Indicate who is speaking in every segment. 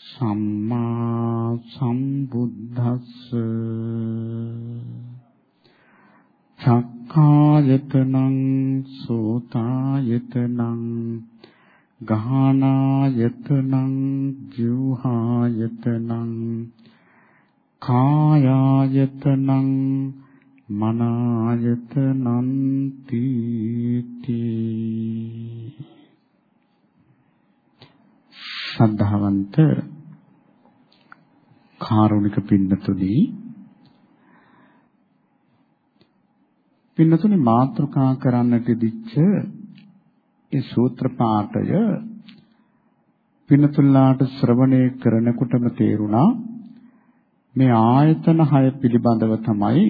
Speaker 1: සම්මා සම්බුද්දස්ස චක්ඛායතනං සෝතායතනං ගාහනායතනං ජීවහායතනං කායායතනං මනායතනං තීති ශ්‍රද්ධාවන්ත කාරුණික පින්නතුනි පින්නතුනි මාත්‍රකා කරන්නට දිච්ච ඒ සූත්‍ර පාඨය පින්නතුල්ලාට ශ්‍රවණය කරනකොටම තේරුණා මේ ආයතන හය පිළිබඳව තමයි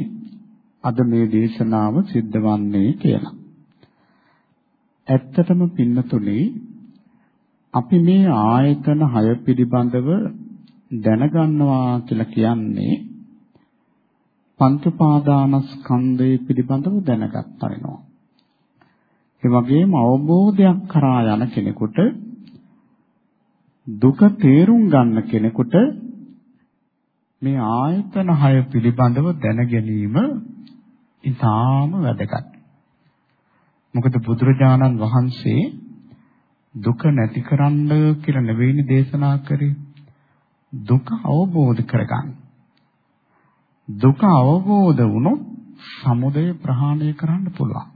Speaker 1: අද මේ දේශනාව සිද්ධ වන්නේ කියලා. ඇත්තටම පින්නතුනි අපි මේ ආයතන හය පිළිබඳව දැනගන්නවා කියලා කියන්නේ පංච පාදානස්කන්ධය පිළිබඳව දැනගත්ත වෙනවා. ඒ වගේම අවබෝධයක් කරා යන කෙනෙකුට දුක තේරුම් ගන්න කෙනෙකුට මේ ආයතන හය පිළිබඳව දැන ගැනීම ඉතාම වැදගත්. මොකද බුදුරජාණන් වහන්සේ දුක නැති කරන්න කියලා නෙවෙයිනේ දේශනා කරේ. දුක අවබෝධ කරගන්න. දුක අවබෝධ වුණොත් සමුදය ප්‍රහාණය කරන්න පුළුවන්.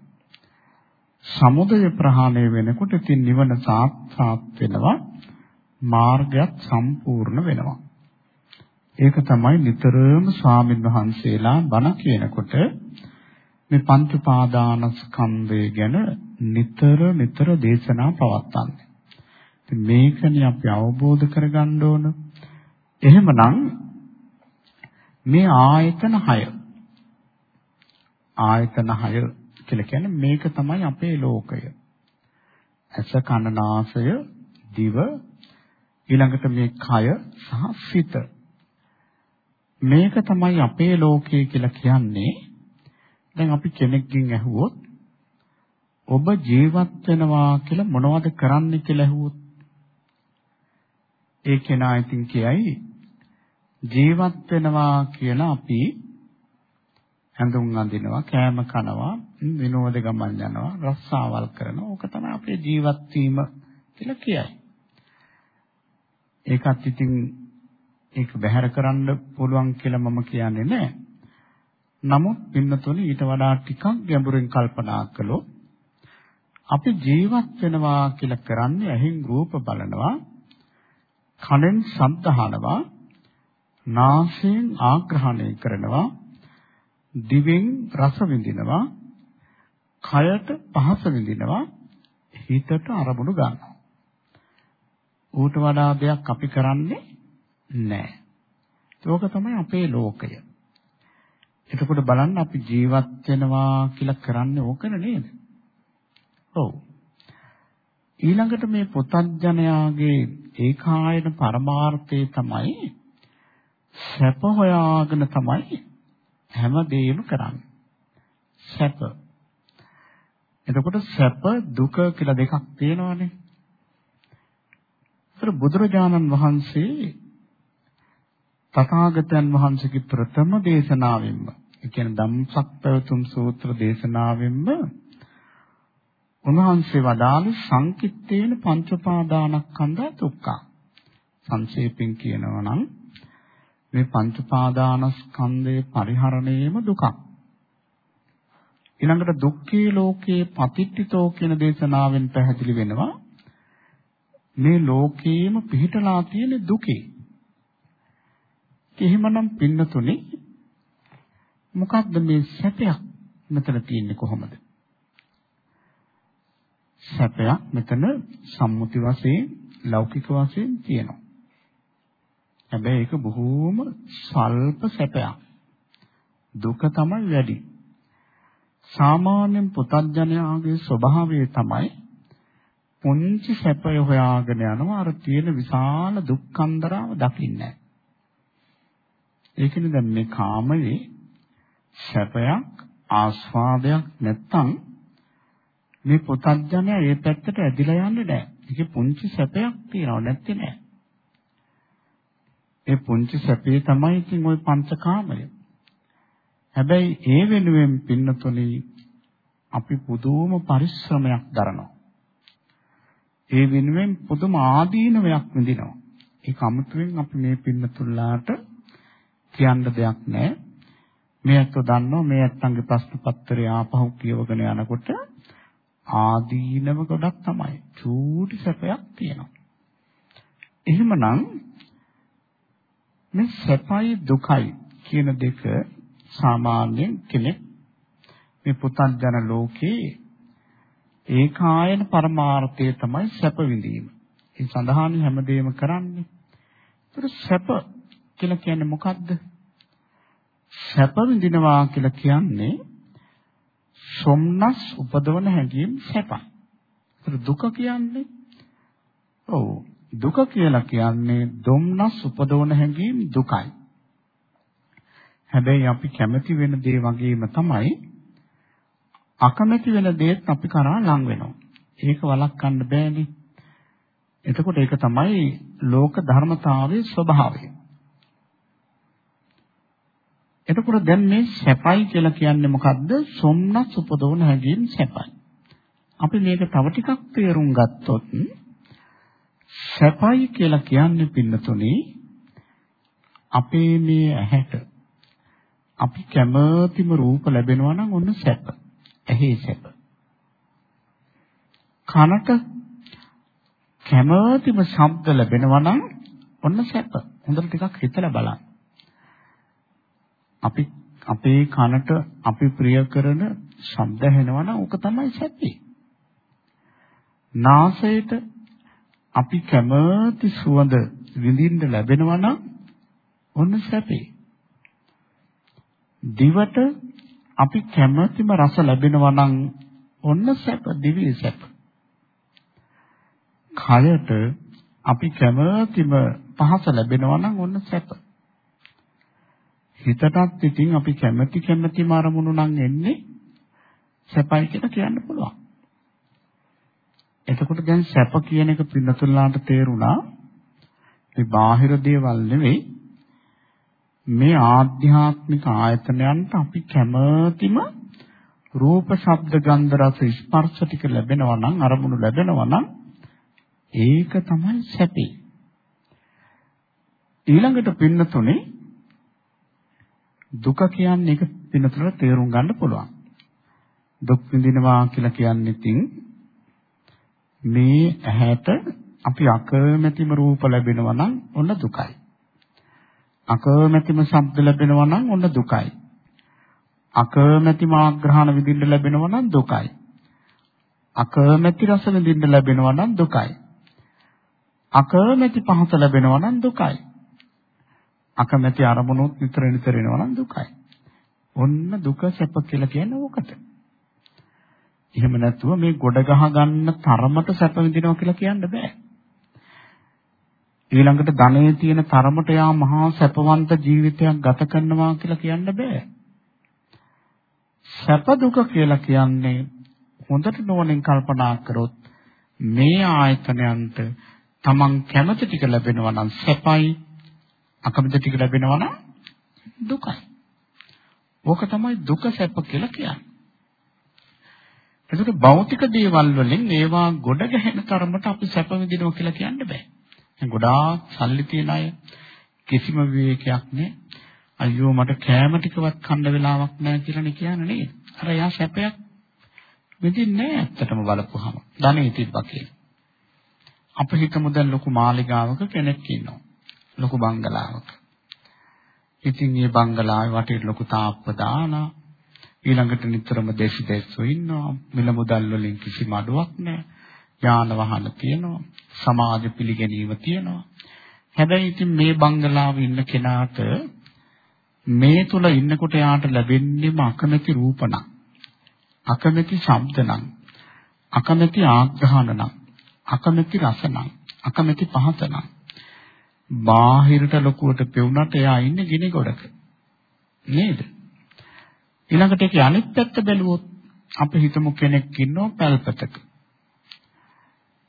Speaker 1: සමුදය ප්‍රහාණය වෙනකොට ඉතින් නිවන සාක්ෂාත් වෙනවා මාර්ගයත් සම්පූර්ණ වෙනවා. ඒක තමයි නිතරම ස්වාමින් වහන්සේලා බණ කියනකොට මේ පංච පාදානස්කන්ධය ගැන නිතර නිතර දේශනා පවත්වන්නේ. ඉතින් මේකනේ අපි අවබෝධ කරගන්න ඕන. එහෙමනම් මේ ආයතන 6 ආයතන 6 කියලා කියන්නේ මේක තමයි අපේ ලෝකය. ඇස කන නාසය දිව ඊළඟට මේ කය සහ සිත මේක තමයි අපේ ලෝකය කියලා කියන්නේ දැන් අපි කෙනෙක්ගෙන් ඇහුවොත් ඔබ ජීවත් වෙනවා කියලා මොනවද කරන්න කියලා ඇහුවොත් ඒ කෙනා ඉතින් කියයි ජීවත් වෙනවා කියලා අපි ඇඳුම් අඳිනවා කෑම කනවා විනෝද ගමන් යනවා රස්සාවල් කරනවා. ඕක තමයි අපේ ජීවත් වීම කියලා කියයි. ඒකත් ඉතින් ඒක බැහැර කරන්න පුළුවන් කියලා මම කියන්නේ නැහැ නමුත් පින්නතොලි ඊට වඩා ටිකක් ගැඹුරින් කල්පනා කළොත් අපි ජීවත් වෙනවා කියලා කරන්නේ ඇහින් රූප බලනවා කනෙන් ශබ්ද අහනවා නාසයෙන් ආග්‍රහණය කරනවා දිවෙන් රස විඳිනවා කයට පහස විඳිනවා හිතට අරමුණු ගන්නවා. ඌට වඩා දෙයක් අපි කරන්නේ නැහැ. ඒක තමයි අපේ ලෝකය. එතකොට බලන්න අපි ජීවත් වෙනවා කියලා කරන්නේ ඕකන නේද? ඔව් ඊළඟට මේ පොතඥයාගේ ඒකායන පරමාර්ථය තමයි සැප හොයාගෙන තමයි හැමදේම කරන්නේ. සැප. එතකොට සැප දුක කියලා දෙකක් තියෙනවානේ. ඒතර බුදුරජාණන් වහන්සේ තථාගතයන් වහන්සේගේ ප්‍රථම දේශනාවෙන්ම, ඒ කියන්නේ ධම්සක්පවතුම් සූත්‍ර දේශනාවෙන්ම උන්වහන්සේ වදාළේ සංකිට්ඨේන පංචපාදානස්කන්ධ දුක්ඛ. සංක්ෂේපෙන් කියනවා නම් මේ පංච පාදානස්කන්ධයේ පරිහරණයම දුකක්. ඊළඟට දුක්ඛේ ලෝකේ පතිට්ඨිතෝ කියන දේශනාවෙන් පැහැදිලි වෙනවා මේ ලෝකේම පිහිටලා තියෙන දුකේ. එහෙමනම් පින්නතුනේ මොකක්ද මේ සැපයක් මෙතන තියෙන්නේ කොහොමද? සැපයක් මෙතන සම්මුති වශයෙන් ලෞකික වශයෙන් තියෙනවා. හැබැයි ඒක බොහෝම ස්වල්ප සැපයක්. දුක තමයි වැඩි. සාමාන්‍යයෙන් පුතඥයාගේ ස්වභාවය තමයි පුංචි සැපය හොයාගෙන යනවා අර තියෙන විශාල දුක්ඛන්දරාව දකින්නේ ඒකනේ දැන් මේ කාමයේ සැපයක් ආස්වාදයක් නැත්තම් මේ පුතඥයා ඒ පැත්තට ඇදිලා යන්නේ නැහැ. ඒකේ පුංචි සැපයක් තියෙනව නැත්තේ නෑ. ඒ පුංචි සැපේ තමයි ඉතින් ওই පංචකාමය. හැබැයි ඒ වෙනුවෙන් පින්නතුනි අපි පුදුම පරිශ්‍රමයක් දරනවා. ඒ වෙනුවෙන් පුදුම ආදීනවයක් විඳිනවා. ඒක අමුතුවෙන් අපි මේ පින්නතුල්ලාට කියන්න දෙයක් නැහැ. මේ අත්ව දන්නවා මේ අත්තන්ගේ ප්‍රශ්න පත්‍රය ආපහු කියවගෙන යනකොට ආදීනව ගොඩක් තමයි. චූටි සැපයක් තියෙනවා. එහෙමනම් මේ සැපයි දුකයි කියන දෙක සාමාන්‍යයෙන් කෙනෙක් මේ පුතත්ජන ලෝකේ ඒකායන පරමාර්ථය තමයි සැප විඳීම. ඒ සඳහානේ හැමදේම කරන්නේ. ඒතර සැප කියලා කියන්නේ මොකද්ද? සැප විඳිනවා කියලා කියන්නේ සොම්නස් උපදවන හැඟීම් සැපයි. ඒතර දුක කියන්නේ ඔව් දුක කියලා කියන්නේ දුම්නස් උපදවන හැඟීම් දුකයි. හැබැයි අපි කැමති වෙන දේ වගේම තමයි අකමැති වෙන දේත් අපි කරා ලං වෙනවා. ඒක වළක්වන්න බෑනේ. එතකොට ඒක තමයි ලෝක ධර්මතාවයේ ස්වභාවය. එතකොට දැන් මේ සැපයි කියලා කියන්නේ මොකද්ද? සොම්නස් උපදවන හැඟීම් සැපයි. අපි මේක තව ටිකක් තේරුම් ගත්තොත් සැපයි කියලා කියන්නේ පින්නතුනේ අපේ මේ ඇහැට අපි කැමතිම රූප ලැබෙනවා නම් ඔන්න සැප. ඇහි සැප. කනට කැමතිම ශබ්ද ලැබෙනවා නම් ඔන්න සැප. හොඳට ටිකක් හිතලා බලන්න. අපි අපේ කනට අපි ප්‍රිය කරන ශබ්ද ඇහෙනවා නම් ඕක තමයි සැපේ. නාසයට අපි කැමති සුවඳ විඳින්න ලැබෙනවා නම් ඔන්න සැපේ. දිවට අපි කැමතිම රස ලැබෙනවා නම් ඔන්න සැප දිවි සැප. කයට අපි කැමතිම පහස ලැබෙනවා නම් ඔන්න සැප. හිතටත් ඉතින් අපි කැමති කැමතිම අරමුණු නම් එන්නේ සැපයි කියලා කියන්න පුළුවන්. එතකොට දැන් සැප කියන එක පින්නතුල්ලාට තේරුණා. මේ බාහිර දේවල් නෙවෙයි. මේ ආධ්‍යාත්මික ආයතනයන්ට අපි කැමතිම රූප ශබ්ද ගන්ධ රස ස්පර්ශ ටික ලැබෙනවා නම් අරමුණු ලැබෙනවා නම් ඒක තමයි සැපේ. ඊළඟට පින්නතුනේ දුක කියන්නේ ඒක පින්නතුලට තේරුම් ගන්න පුළුවන් දුක් විඳිනවා කියලා කියන්නේ ඉතින් මේ ඇහැට අපි අකමැතිම රූප ලැබෙනවා නම් ඔන්න දුකයි. අකමැතිම ශබ්ද ලැබෙනවා නම් ඔන්න දුකයි. අකමැතිම ආග්‍රහණ විඳින්න ලැබෙනවා නම් දුකයි. අකමැති රස විඳින්න ලැබෙනවා නම් දුකයි. අකමැති පහස ලැබෙනවා නම් දුකයි. අකමැති අරමුණුත් නිතර නිතර එනවා නම් දුකයි. ඔන්න දුක සැප කියලා කියන්නේ ඕකට. එහෙම නැතුව මේ ගොඩ ගහ ගන්න තරමට සැප විඳිනවා කියලා කියන්න බෑ. ඊළඟට ධනෙ තියෙන තරමට යා මහා සැපවන්ත ජීවිතයක් ගත කරනවා කියලා කියන්න බෑ. සැප දුක කියලා කියන්නේ හොඳට නොවනින් කල්පනා කරොත් මේ ආයතනයන්ට තමන් කැමති ටික ලැබෙනවා නම් සැපයි අකමැති ටික ලැබෙනවා නම් දුකයි. ඕක තමයි දුක සැප කියලා කියන්නේ. එතකොට භෞතික දේවල් වලින් ඒවා ගොඩ ගැහෙන තරමට අපි සැප විඳිනවා කියලා කියන්න බෑ. දැන් ගොඩාක් සල්ලි තියන අය කිසිම විවේකයක් නැහැ. අයියෝ මට කෑම ටිකවත් කන්න වෙලාවක් නැහැ කියලා නේ කියන්නේ නේද? අර යා සැපයක් විඳින්නේ නැහැ ඇත්තටම බලපුවහම. ධනෙ තිබ්බා කියලා. අපි හිතමු දැන් ලොකු මාලිගාවක කෙනෙක් ඉන්නවා. ලොකු බංගලාවක. ඉතින් මේ බංගලාවේ වටේ ලොකු තාප්ප දාලා ඊළඟට නිතරම දේශි දේශෝ ඉන්නවා. මිල මුදල් වලින් කිසිම අඩුවක් නැහැ. යාන වාහන තියෙනවා. සමාජ පිළිගැනීම තියෙනවා. හැබැයි ඉතින් මේ බංගලාවේ ඉන්න කෙනාට මේ තුල ඉන්නකොට යාට ලැබෙන්නේම අකමැති රූප නම් අකමැති ශබ්ද නම් අකමැති ආග්‍රහණ නම් අකමැති රස නම් අකමැති පහස නම් බාහිරට ලොකුවට පෙවුනට එයා ඉන්නේ ගිනි ගොඩක නේද ඊළඟට ඒකේ අනිත් පැත්ත බැලුවොත් අපි හිතමු කෙනෙක් ඉන්නව පැල්පතක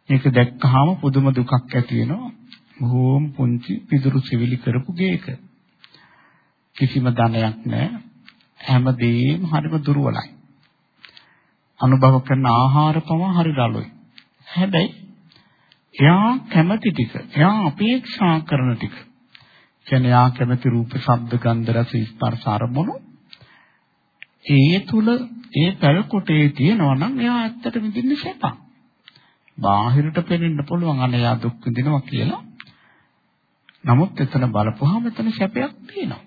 Speaker 1: ඒක දැක්කහම පුදුම දුකක් ඇති වෙනවා බොහෝම පුංචි පිදුරු සිවිලි කරපු ගේක කිසිම ධනයක් නැහැ. හැමදේම හරිම දුර්වලයි. අනුභව කරන ආහාර පවා හරි රළුයි. හැබැයි එයා කැමති ටික, එයා අපේක්ෂා කරන ටික. කියන්නේ එයා කැමති රූප, ශබ්ද, ගන්ධ, රස, ස්පර්ශ අරමුණු ඒ තුල ඒ පැල කොටේ තියෙනවා නම් එයා ඇත්තට විඳින්නේ සැප. බාහිරට පෙනෙන්න පුළුවන් අනේ එයා දුක් විඳිනවා කියලා. නමුත් එතන බලපුවාම එතන සැපයක් තියෙනවා.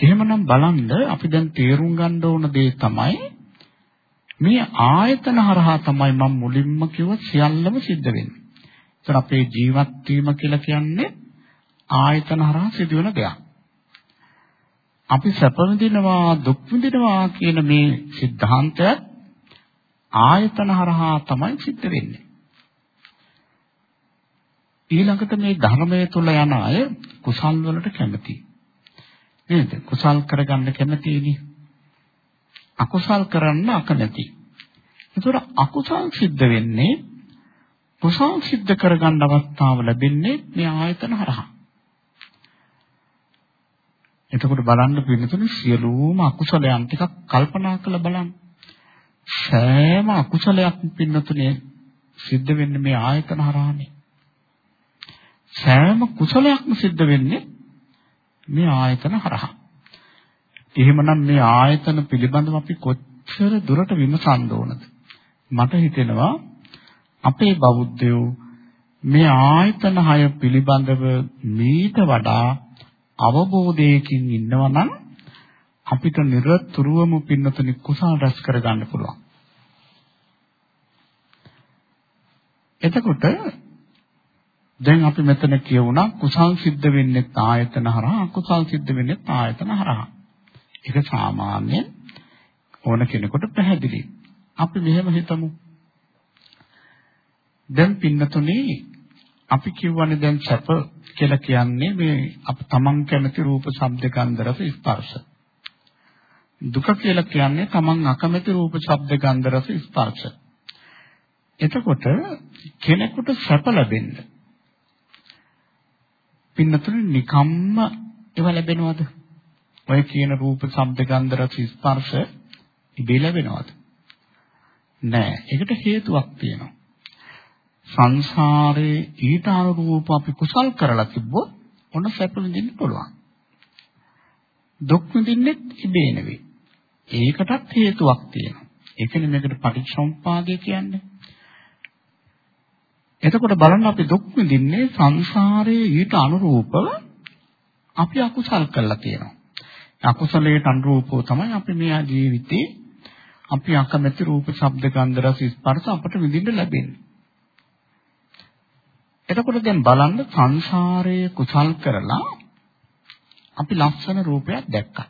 Speaker 1: එහෙමනම් බලන්න අපි දැන් තේරුම් ගන්න ඕන දේ තමයි මේ ආයතන හරහා තමයි මම මුලින්ම කිව්ව සියල්ලම සිද්ධ වෙන්නේ. ඒතර අපේ ජීවත් වීම කියලා කියන්නේ ආයතන හරහා සිදුවන දෙයක්. අපි සැප විඳිනවා දුක් විඳිනවා කියන මේ સિદ્ધාන්තය ආයතන හරහා තමයි සිද්ධ වෙන්නේ. ඊළඟට මේ ධර්මයේ තුල යන අය කුසල් වලට කැමතියි. නේද? කුසල් කරගන්න කැමතිනේ. අකුසල් කරන්න අකමැති. ඒතර අකුසල් සිද්ධ වෙන්නේ කුසල් සිද්ධ කරගන්න අවස්ථාව ලැබෙන්නේ මේ ආයතන හරහා. එතකොට බලන්න පිළිතුරු සියලුම අකුසලයන් ටිකක් කල්පනා කරලා බලන්න. සෑම අකුසලයක් පින්නතුනේ සිද්ධ වෙන්නේ මේ ආයතන හරහානේ. සෑම කුසලයක්ම සිද්ධ වෙන්නේ මේ ආයතන හරහා. එහෙමනම් මේ ආයතන පිළිබඳව අපි කොච්චර දුරට විමසන්න ඕනද? මට හිතෙනවා අපේ බෞද්ධයෝ මේ ආයතන හය පිළිබඳව මීට වඩා අවබෝධයකින් ඉන්නවා නම් අපිට නිරතුරුවම පින්නතුනි කුසල රැස් කරගන්න පුළුවන්. එතකොට දැන් අපි මෙතන කියවුණා කුසල් සිද්ධ වෙන්නේ ආයතන හරහා අකුසල් සිද්ධ වෙන්නේ ආයතන හරහා. ඒක සාමාන්‍ය ඕන කෙනෙකුට පැහැදිලි. අපි මෙහෙම හිතමු. දැන් පින්නතුනේ අපි කියවනේ දැන් සැප කියලා කියන්නේ මේ අප තමන් කැමති රූප, ශබ්ද, ගන්ධ, රස, ස්පර්ශ. දුක කියලා කියන්නේ තමන් අකමැති රූප, ශබ්ද, ගන්ධ, රස, ස්පර්ශ. එතකොට කෙනෙකුට සැප ලැබෙන්නේ පින්නතුනේ නිකම්ම ඒව ලැබෙනවද? ඔය කියන රූප, ශබ්ද, ගන්ධ, රස, ස්පර්ශ ඉබේ ලැබෙනවද? නෑ. ඒකට හේතුවක් තියෙනවා. සංසාරේ ඊට අනුරූප අපි කුසල් කරලා තිබ්බොත් ඔන්න සැප විඳින්න පුළුවන්. දුක් විඳින්නෙත් ඉබේ නෙවෙයි. ඒකටත් හේතුවක් තියෙනවා. ඒකනේ මේකට පටිච්චසමුප්පාදය කියන්නේ. එතකොට බලන්න අපි දුක් විඳින්නේ සංසාරයේ ඊට අනුරූපව අපි අකුසල් කරලා තියෙනවා. අකුසලයට අනුරූපව තමයි අපි මේ ජීවිතේ අපි අකමැති රූප, ශබ්ද, ගන්ධ, රස, ස්පර්ශ අපට විඳින්න ලැබෙන්නේ. එතකොට දැන් බලන්න සංසාරයේ කුසල් කරලා අපි ලස්සන රූපයක් දැක්කා.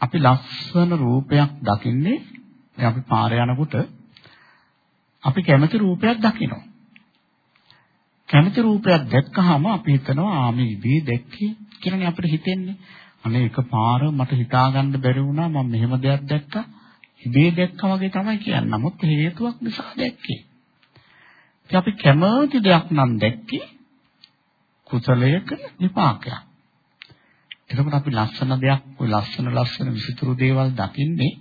Speaker 1: අපි ලස්සන රූපයක් දකින්නේ අපි පාර යනකොට අපි කැමති රූපයක් දකිනවා. කැමති රූපයක් දැක්කහම අපි හිතනවා ආ මේ ඉබේ දැක්කේ කියලානේ අපිට හිතෙන්නේ. අනේ එකපාර මට හිතාගන්න බැරි වුණා මම මෙහෙම දෙයක් දැක්කා. ඉබේ දැක්කා වගේ තමයි කියන්නේ. නමුත් හේතුවක් නිසා දැක්කේ. ඉතින් අපි කැමති දෙයක් නම් දැක්කේ කුසලයක විපාකයක්. එතකොට අපි ලස්සන දෙයක්, ওই ලස්සන ලස්සන විසිතුරු දේවල් දකින්නේ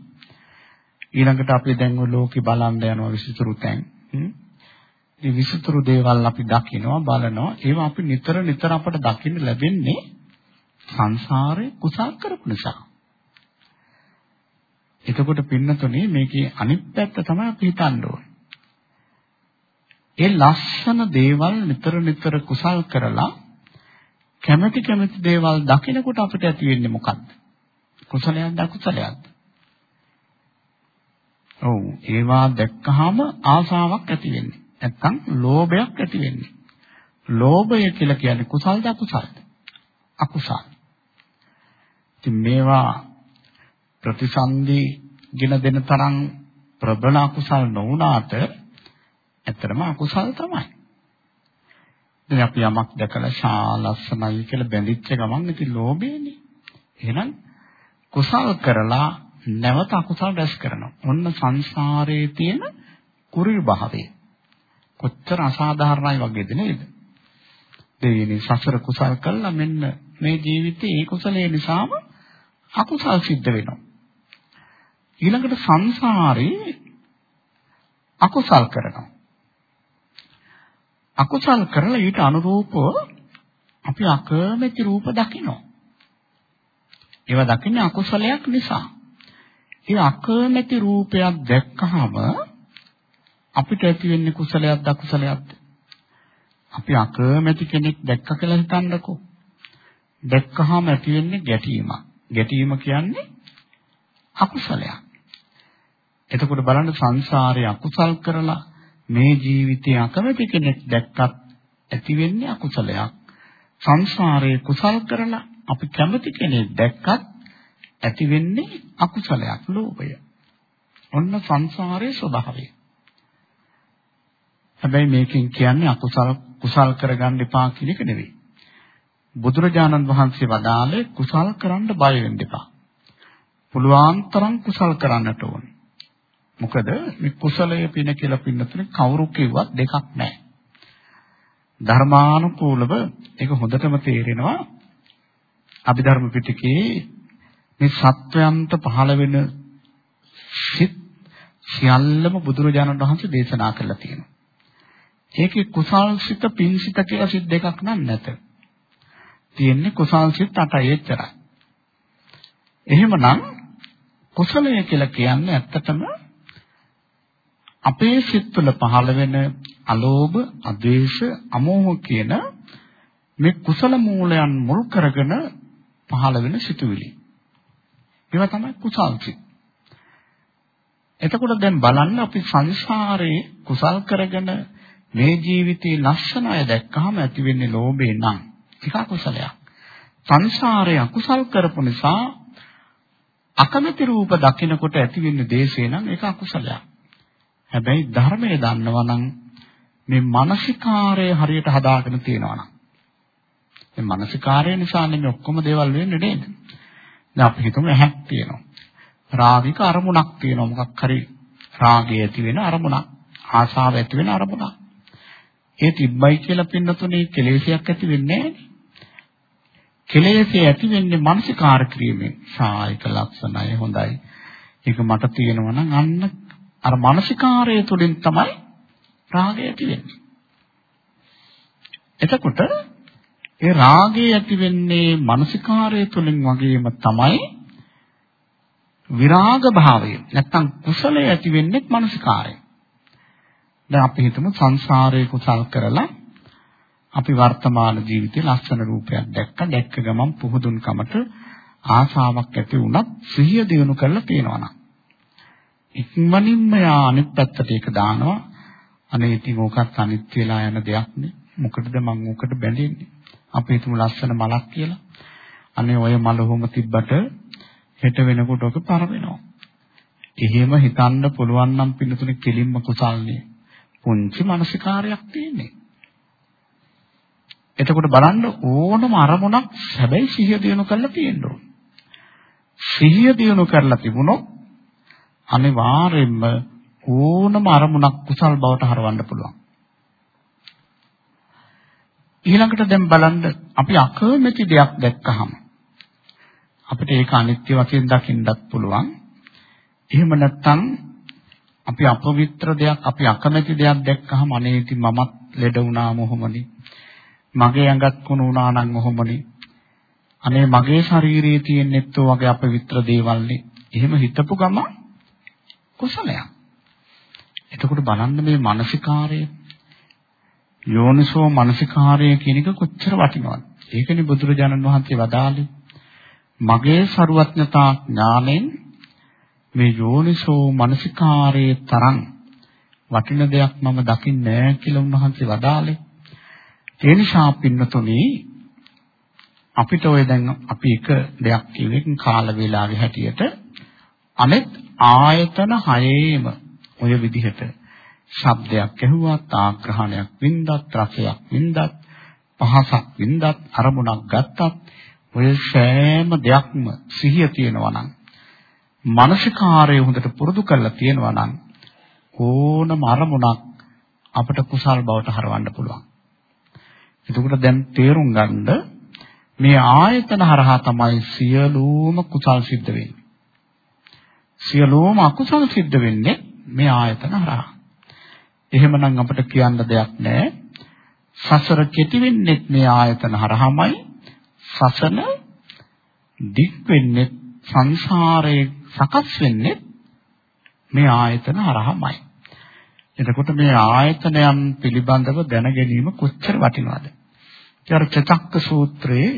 Speaker 1: ඊළඟට අපි දැන් ඔය ලෝකේ බලන්න යනවා විසිතුරු තැන්. ඉතින් විසිතුරු දේවල් අපි දකිනවා බලනවා ඒවා අපි නිතර නිතර අපට දකින්න ලැබෙන්නේ සංසාරේ කුසල් කරපු නිසා. එතකොට පින්නතුනේ මේකේ අනිත් පැත්ත තමයි අපි හිතන්න ඕනේ. ඒ ලස්සන දේවල් නිතර නිතර කුසල් කරලා කැමැති කැමැති දේවල් දකිනකොට අපිට ඇති වෙන්නේ මොකද්ද? කුසලයක්ද අකුසලයක්ද? ඔව් ඒවා දැක්කහම ආසාවක් ඇති වෙන්නේ. නැත්තම් ලෝභයක් ඇති වෙන්නේ. ලෝභය කියලා කියන්නේ කුසල්ද අකුසල්ද? අකුසල්. ඉතින් මේවා ප්‍රතිසන්දි ගෙන දෙන තරම් ප්‍රබල අකුසල් නොවුනාට ඇත්තටම අකුසල් තමයි. දැන් අපි යමක් දැකලා ශාලස්සමයි කියලා බැඳිච්ච ගමන් ඉතින් ලෝභයනේ. එහෙනම් කුසල් කරලා නැවත අකුසල් රැස් කරනවා. ඔන්න සංසාරයේ තියෙන කුරිල් භාවය. කොච්චර අසාධාරණයි වගේද නේද? දෙවියනි සසර කුසල් කළා මෙන්න මේ ජීවිතේ ඒ කුසලයේ නිසාම අකුසල් සිද්ධ වෙනවා. ඊළඟට සංසාරේ අකුසල් කරනවා. අකුසල් කරලා ඊට අනුරූපව අපි අකමැති රූප දකිනවා. ඒවා දකින්නේ අකුසලයක් නිසා. ඒ අකමැති රූපයක් දැක්කහම අපිට ඇති වෙන්නේ කුසලයක්ද අකුසලයක්ද? අපි අකමැති කෙනෙක් දැක්ක කියලා හිතන්නකෝ. දැක්කහම ඇති වෙන්නේ ගැටීමක්. ගැටීම කියන්නේ අකුසලයක්. එතකොට බලන්න සංසාරේ අකුසල් කරලා මේ ජීවිතයේ අකමැති කෙනෙක් දැක්කත් ඇති වෙන්නේ අකුසලයක්. සංසාරයේ කුසල් කරලා අපි කැමති කෙනෙක් දැක්කත් ඇති වෙන්නේ අකුසලයක් ලෝභය. ඔන්න සංසාරයේ ස්වභාවය. හැබැයි මේකෙන් කියන්නේ අකුසල කුසල් කරගන්න එපා කියන එක නෙවෙයි. බුදුරජාණන් වහන්සේ වදාළේ කුසල් කරන්න බය වෙන්න එපා. පුළුවන් තරම් කුසල් කරන්නට ඕනේ. මොකද මේ කුසලයේ පින කියලා පින්නතුනේ කවුරු කිව්වත් දෙකක් නැහැ. ධර්මානුකූලව ඒක හොඳටම තේරෙනවා අභිධර්ම පිටකේ මේ සත්වයන්ට පහළ වෙන සිත් සියල්ලම බුදුරජාණන් වහන්සේ දේශනා කළා තියෙනවා. ඒකේ කුසල් සිත පින් සිත කියලා සිත් දෙකක් නම් නැත. තියෙන්නේ කුසල් සිත් 8යි එච්චරයි. එහෙමනම් කුසලය කියලා කියන්නේ ඇත්තටම අපේ සිත් තුළ පහළ වෙන අලෝභ, අද්වේෂ, අමෝහ කියන මේ කුසල මූලයන් මුල් කරගෙන පහළ වෙන සිතුවිලි. ඒවා තමයි කුසල් සිත්. එතකොට දැන් බලන්න අපි සංසාරේ කුසල් කරගෙන මේ ජීවිතේ ලස්සන අය දැක්කහම ඇති වෙන්නේ ලෝභේ නම් ඒක අකුසලයක්. සංසාරේ අකුසල් කරපු නිසා අකමැති රූප දකිනකොට ඇති වෙන්නේ දේශේ නම් ඒක අකුසලයක්. හැබැයි ධර්මය දන්නවා නම් මේ මානසිකාරය හරියට හදාගෙන තියෙනවා නම් මේ මානසිකාරය නිසා නෙමෙයි ඔක්කොම දේවල් වෙන්නේ නේද? දැන් අපි හිතමු ඇහක් තියෙනවා. රාගික අරමුණක් තියෙනවා මොකක් හරි රාගය ඇති වෙන අරමුණක් ආශාව ඇති වෙන අරමුණක්. ඒ තිබ්බයි කියලා පින්නතුනේ කෙලෙසයක් ඇති වෙන්නේ නැහැ. කෙලෙසේ ඇති වෙන්නේ මානසිකාර ක්‍රියාවෙන්. සායක ලක්ෂණය හොඳයි. ඒක මට තියෙනවා නම් අන්න අර මානසිකාරය තුළින් තමයි රාගය ඇති වෙන්නේ. එතකොට ඒ රාගය ඇති වෙන්නේ මානසිකාරය තුළින් වගේම තමයි විරාග භාවය. නැත්තම් කුසලය ඇති වෙන්නේ මානසිකාරය. දැන් අපි හිතමු සංසාරයේ කුසල් කරලා අපි වර්තමාන ජීවිතේ ලස්සන රූපයක් දැක්ක දැක්ක ගමන් පුහුදුන්කමට ආසාවක් ඇති වුණත් සිහිය දිනු කරලා තියෙනවා නම් ඉක්මනින්ම යා අනිත් පැත්තට ඒක දානවා. අනේ ඉතින් ඕකත් අනිත් වෙලා යන දෙයක් නේ. මොකටද මං ඕකට බැඳෙන්නේ? අපි හිතමු ලස්සන මලක් කියලා. අනේ ඔය මල හොම තිබ්බට හෙට වෙනකොට ඔක පර වෙනවා. එහෙම හිතන්න පුළුවන් නම් පින්නතුනේ කෙලින්ම කුසල්නේ. පුංචි මානසිකාරයක් තියෙන්නේ. එතකොට බලන්න ඕනම අරමුණක් හැබැයි සිහිය දිනු කරලා තියෙන්න ඕන. සිහිය දිනු කරලා තිබුණොත් අනිවාර්යයෙන්ම ඕනම අරමුණක් කුසල් බවට හරවන්න පුළුවන්. ඊළඟට දැන් බලන්න අපි අකමැති දෙයක් දැක්කහම අපිට ඒක අනිත්‍ය වශයෙන් දකින්නත් පුළුවන්. එහෙම නැත්නම් අපි අපවිත්‍ර දෙයක් අපි අකමැති දෙයක් දැක්කහම අනේ ඉතින් මමත් ලෙඩ වුණාම ඔහොමනේ. මගේ ඇඟත් කුණු වුණා නම් ඔහොමනේ. අනේ මගේ ශරීරයේ තියෙනෙත් වගේ අපවිත්‍ර දේවල්නේ. එහෙම හිතපු ගමන් කුසලයක්. එතකොට බලන්න මේ මානසිකාරය යෝනිසෝ මානසිකාරය කියන එක කොච්චර වටිනවද? ඒකනේ බුදුරජාණන් වහන්සේ වදාළේ මගේ ਸਰුවඥතා ඥාණයෙන් මේ යෝනිසෝ මානසිකාරයේ තරම් වටින දෙයක් මම දකින්නේ නැහැ කියලා උන්වහන්සේ වදාළේ. ඒ නිසා පින්නතුනි අපිට ඔය දැන් අපි එක දෙයක් කියවෙක කාල වේලාවේ හැටියට අනෙත් ආයතන හයේම ඔය විදිහට ශබ්දයක් ඇහුවත් ආග්‍රහණයක් වින්දත් රසයක් වින්දත් පහසක් වින්දත් අරමුණක් ගත්තත් ඔය සෑම දෙයක්ම සිහිය තියෙනවා නම් මානසිකාරය හොඳට පුරුදු කරලා තියෙනවා නම් ඕනම අරමුණක් අපට කුසල් බවට හරවන්න පුළුවන්. එතකොට දැන් තේරුම් ගන්න මේ ආයතන හරහා තමයි සියලුම කුසල් සිද්ධ වෙන්නේ. සියලුම අකුසල් සිද්ධ වෙන්නේ මේ ආයතන හරහා. එහෙමනම් අපිට කියන්න දෙයක් නැහැ. සසර කෙටි වෙන්නේ මේ ආයතන හරහාමයි. සසන දික් වෙන්නේ සංසාරයේ සකස් වෙන්නේ මේ ආයතන හරහාමයි. එතකොට මේ ආයතනයන් පිළිබඳව දැන ගැනීම කොච්චර වටිනවද? ඊට චතක්ක සූත්‍රයේ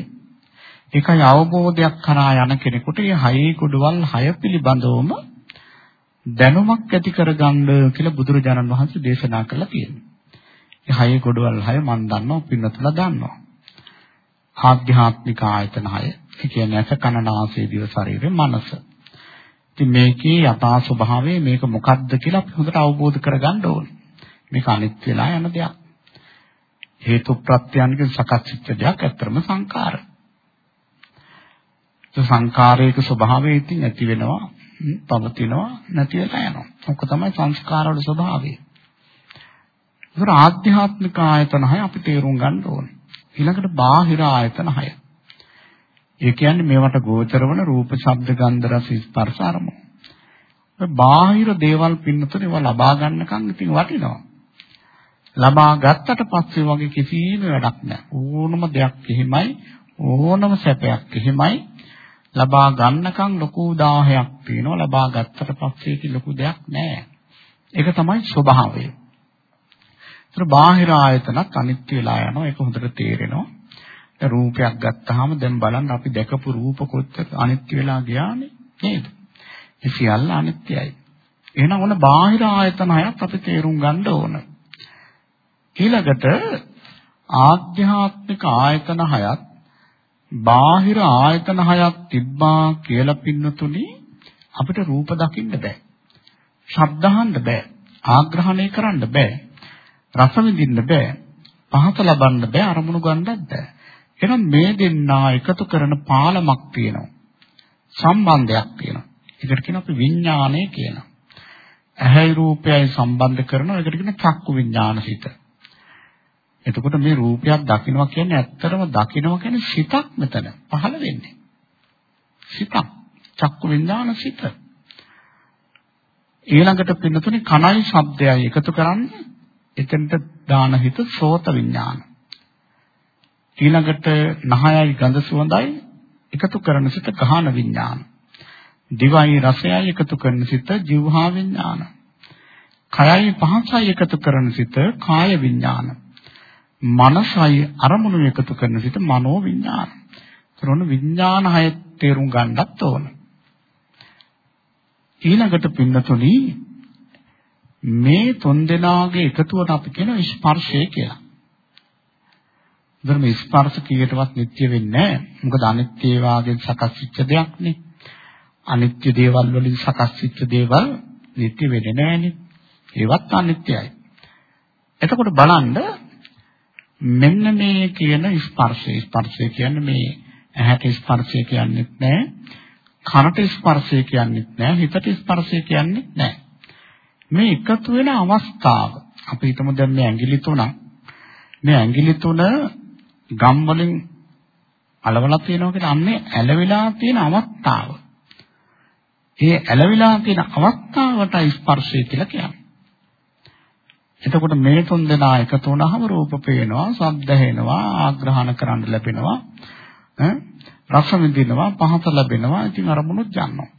Speaker 1: ඒකයි අවබෝධයක් කරා යන කෙනෙකුට මේ හයේ කුඩවල් හය පිළිබඳවම දැනුමක් ඇති කරගන්න කියලා බුදුරජාණන් වහන්සේ දේශනා කළා තියෙනවා. මේ හයේ කුඩවල් හය මම දන්නවා පින්නතුලා දන්නවා. ආධ්‍යාත්මික ආයතන හය. ඒ කියන්නේ ඇස කන නාසය දිව ශරීරය මනස. ඉතින් මේකේ යථා ස්වභාවය මේක මොකක්ද කියලා අපි හොඳට අවබෝධ කරගන්න ඕනේ. මේක අනිත් වෙලා යන දෙයක්. හේතු ප්‍රත්‍යයන්ගෙන් සකස් වෙච්ච දෙයක් ඇත්තරම සංකාර. ඒ සංකාරයක ස්වභාවය ඉතින් ඇති වෙනවා, පවතිනවා, නැති වෙලා යනවා. ඔක තමයි සංස්කාරවල ස්වභාවය. ඒතර ආධ්‍යාත්මික ආයතන හය අපි තේරුම් ගන්න ඕනේ. ඊළඟට බාහිර ආයතන හය. ඒ කියන්නේ මේවට ගෝචර වන රූප, ශබ්ද, ගන්ධ, රස, ස්පර්ශ අරමුණු. බාහිර දේවල් පින්නතර ඒවා ලබා ගන්නකම් ඉතින් වටිනවා. ලබා ගත්තට පස්සේ වගේ කිසිම වැඩක් නැහැ. ඕනම දෙයක් එහෙමයි, ඕනම සැපයක් එහෙමයි. ලබා ගන්නකම් ලොකු දාහයක් තියෙනවා. ලබා ගත්තට පස්සේ කි ලොකු දෙයක් නැහැ. ඒක තමයි ස්වභාවය. ඒතර බාහිර ආයතනත් අනිත්‍ය වෙලා යනවා. ඒක හොඳට තේරෙනවා. රූපයක් ගත්තාම දැන් බලන්න අපි දැකපු රූප කොච්චර අනිත්‍ය වෙලා ගියානේ නේද? ඒ සියල්ල අනිත්‍යයි. එහෙනම් ඔන්න බාහිර ආයතන හයත් අපි තේරුම් ගන්න ඕන. ඊළඟට ආධ්‍යාත්මික ආයතන හයත් බාහිර ආයතන හයක් තිබ්බා කියලා පින්නතුනි අපිට රූප දකින්න බෑ. ශබ්ද අහන්න බෑ. ආග්‍රහණය කරන්න බෑ. රස විඳින්න බෑ. පහත ලබන්න බෑ. අරමුණු ගන්නත් බෑ. එහෙනම් මේ දෙන්නා එකතු කරන පාලමක් තියෙනවා. සම්බන්ධයක් තියෙනවා. ඒකට කියන අපි විඥානය කියනවා. ඇහැයි රූපයයි සම්බන්ධ කරනවා. ඒකට කියන චක්කු විඥාන සිත. එතකොට මේ රූපයක් දකින්නවා කියන්නේ ඇත්තටම දකින්නවා කියන්නේ සිතක් මෙතන පහළ වෙන්නේ. සිතක්. චක්කු විඥාන සිත. ඊළඟට පින්නතුනේ කනයි ශබ්දයයි එකතු කරන්නේ එතනට දාන හිත සෝත විඥාන. ඊළඟට නහයයි ගඳ සුවඳයි එකතු කරන සිත ගහන විඥාන. දිවයි රසයයි එකතු කරන සිත જીවහා විඥාන. කයයි පහසයි එකතු කරන සිත කාය විඥාන. මනසයි අරමුණු එකතු කරන සිට මනෝ විඥාන. ඒතරොන විඥාන හය තේරුම් ගන්නත් ඕන. ඊළඟට පින්නතුනි මේ තුන් දෙනාගේ එකතුවට අපි කියන ස්පර්ශය කියලා. ධර්ම ස්පර්ශ කීයටවත් නිට්ටය වෙන්නේ නැහැ. මොකද අනිත්‍ය වාගෙන් සකස් වෙච්ච දෙයක්නේ. අනිත්‍ය දේවල් වලින් සකස් වෙච්ච දේවල් නිට්ටය වෙන්නේ නැහැනේ. ඒවත් අනිත්‍යයි. එතකොට බලන්න මෙන්න මේ කියන ස්පර්ශය ස්පර්ශය කියන්නේ මේ ඇහැට ස්පර්ශය කියන්නේත් නැහැ කනට ස්පර්ශය කියන්නේත් නැහැ හිතට ස්පර්ශය කියන්නේත් නැහැ. මේ එකතු වෙන අවස්ථාව. අපි හිතමු දැන් මේ ඇඟිලි තුන. මේ ඇඟිලි තුන ගම් වලින් අලවලා තියෙනවා කියලා අන්නේ ඇලවිලා තියෙන අවස්ථාව. ඒ ඇලවිලා තියෙන අවස්ථාවට ස්පර්ශය කියලා කියන්නේ. එතකොට මේ තුන් දෙනා එකතු වුණාම රූප පේනවා, ශබ්ද ඇහෙනවා, ආග්‍රහණ කරන්න ලැබෙනවා, රස විඳිනවා, පහත ලැබෙනවා. ඉතින් අරමුණුත් යනවා.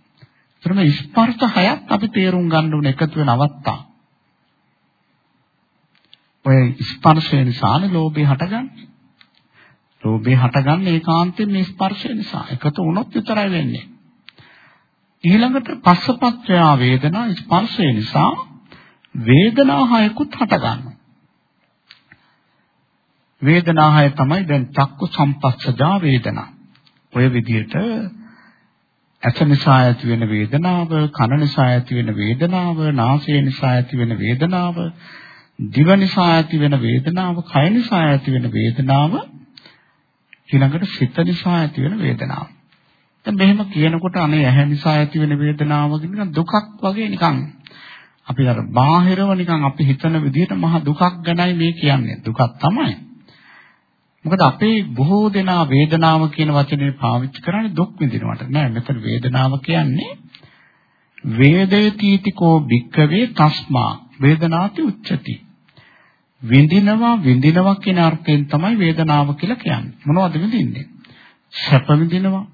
Speaker 1: ඒතර මේ ස්පර්ශ හයක් අපි තේරුම් ගන්න ඕන එකතු වෙන අවස්ථා. ඔය ස්පර්ශය නිසානේ ලෝභය හටගන්නේ. ලෝභය හටගන්නේ ඒකාන්තයෙන් මේ ස්පර්ශය නිසා. එකතු වුණොත් විතරයි වෙන්නේ. ඊළඟට පස්සපත්ත්‍ය වේදනා ස්පර්ශය නිසා වේදනා හයකුත් හට ගන්නවා. වේදනාහය තමයි දැන් චක්කු සම්පස්සජා වේදනා. ඔය විදිහට ඇස නිසා ඇති වෙන වේදනාව, කන නිසා ඇති වෙන වේදනාව, නාසය නිසා ඇති වෙන වේදනාව, දිව නිසා ඇති වෙන වේදනාව, කය නිසා ඇති වෙන වේදනාව, ඊළඟට සිත නිසා ඇති වෙන වේදනාව. දැන් මෙහෙම කියනකොට අනේ ඇහැ නිසා ඇති වෙන වේදනාව කියන දුකක් වගේ නිකන් අපි අර බාහිරව නිකන් අපි හිතන විදිහට මහ දුකක් ගැනයි මේ කියන්නේ. දුකක් තමයි. මොකද අපේ බොහෝ දෙනා වේදනාව කියන වචනේ පාවිච්චි කරන්නේ දුක් විඳිනවට නෑ. මෙතන වේදනාව කියන්නේ වේදේතිතිකෝ භික්කවේ තස්මා වේදනාති උච්චති. විඳිනවා විඳිනවා කියන අර්ථයෙන් තමයි වේදනාව කියලා කියන්නේ. මොනවද විඳින්නේ? සැප විඳිනවා,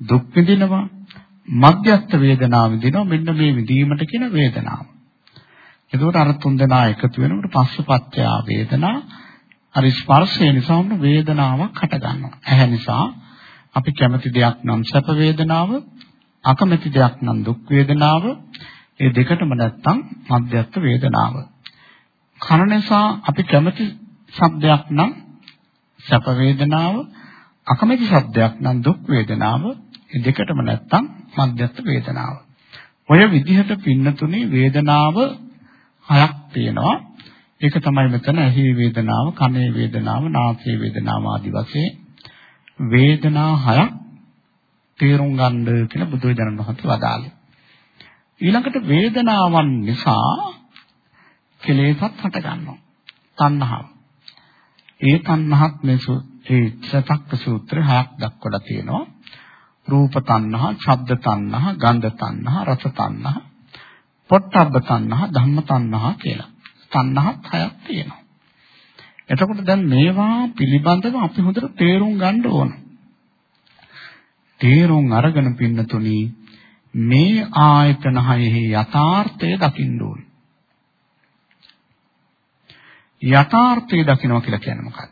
Speaker 1: දුක් විඳිනවා, මධ්‍යස්ථ වේදනාව විඳිනවා. මෙන්න මේ විඳීමට කියන වේදනාව. එතකොට අර තුන් දෙනා එකතු වෙනකොට පස්සපත්‍ය වේදනා අර ස්පර්ශය නිසා වුණ වේදනාවක් හට ගන්නවා. ඇහැ නිසා අපි කැමති දෙයක් නම් සැප වේදනාව, අකමැති දෙයක් නම් දුක් වේදනාව, ඒ දෙකටම නැත්තම් මධ්‍යස්ථ වේදනාව. කන නිසා අපි කැමති ශබ්දයක් නම් සැප වේදනාව, අකමැති ශබ්දයක් නම් දුක් වේදනාව, ඒ දෙකටම නැත්තම් මධ්‍යස්ථ වේදනාව. ඔය විදිහට පින්නතුනේ වේදනාව හයක් තියෙනවා. ඒක තමයි මෙතන ඇහි වේදනාව, කනේ වේදනාව, නාසයේ වේදනාව ආදී වශයෙන් වේදනා හයක් තේරුම් ගන්න කියලා බුදුරජාණන් වහන්සේ වදාළේ. ඊළඟට වේදනාවන් නිසා කෙලෙසත් හට ගන්නවා. තණ්හාව. ඒ තණ්හහත් මේ ඒ සතක්ක සූත්‍රය හයක් දක්වලා තියෙනවා. රූප තණ්හා, ශබ්ද තණ්හා, ගන්ධ තණ්හා, රස තණ්හා, පොට්ටබ්බ තණ්හා, ධම්ම තණ්හා කියලා. තණ්හාත් හයක් තියෙනවා. එතකොට දැන් මේවා පිළිබඳව අපි හොඳට තේරුම් ගන්න ඕන. තේරුම් අරගෙන පින්නතුනි මේ ආයතන හයෙහි යථාර්ථය දකින්න ඕනේ. යථාර්ථය දකින්නවා කියලා කියන්නේ මොකක්ද?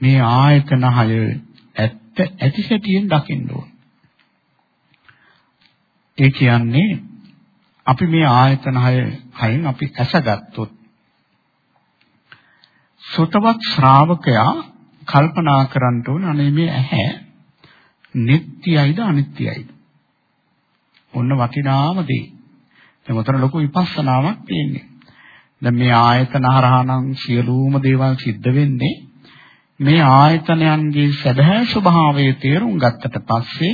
Speaker 1: මේ ආයතන හය ඇත්ත ඇති සැටියෙන් දකින්න ඕන. ඒ කියන්නේ අපි මේ ආයතන හය හයෙන් අපි ඇසගත්තොත් සෝතවත් ශ්‍රාවකයා කල්පනා කරන්න ඕන අනේ මේ ඇහැ නිට්ටයයිද අනිත්‍යයිද ඔන්න වටිනාම දේ. දැන් උතන ලොකු විපස්සනාවක් තියෙන්නේ. දැන් මේ ආයතන හරහා නම් සියලුම දේවල් සිද්ධ වෙන්නේ මේ ආයතනයන්ගේ සැබෑ ස්වභාවය තේරුම් ගත්තට පස්සේ